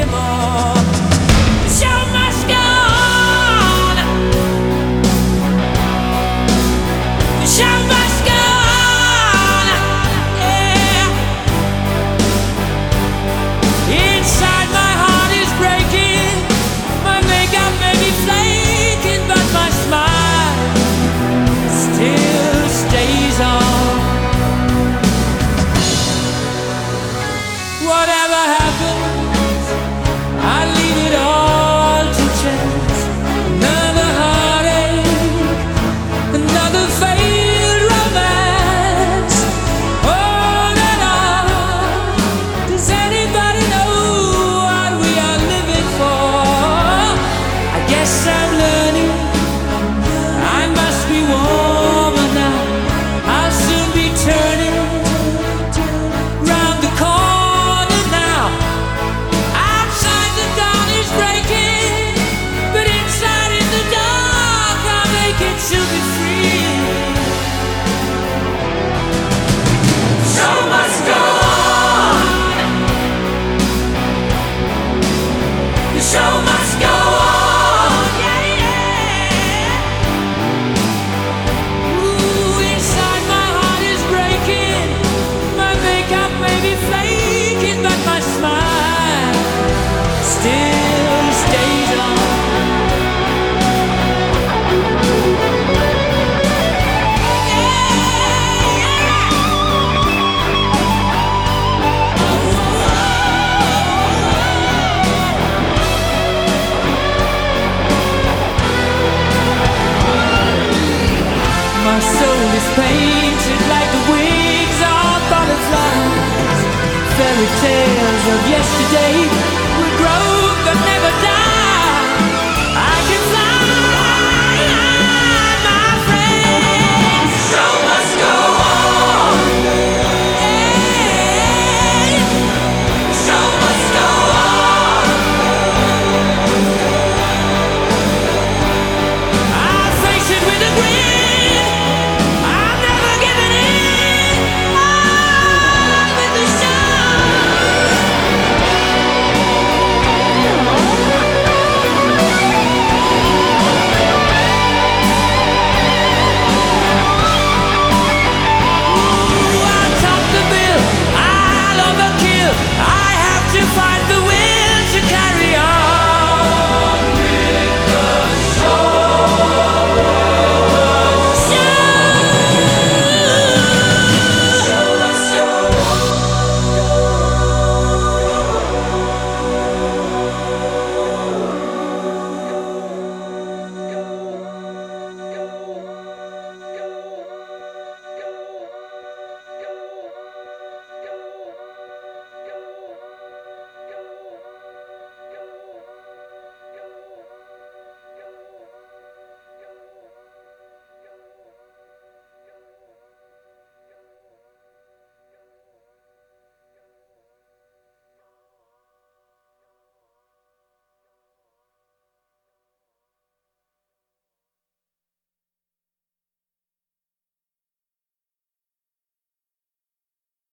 anymore. Yes. I fairy tales of yesterday. We grow, but never die.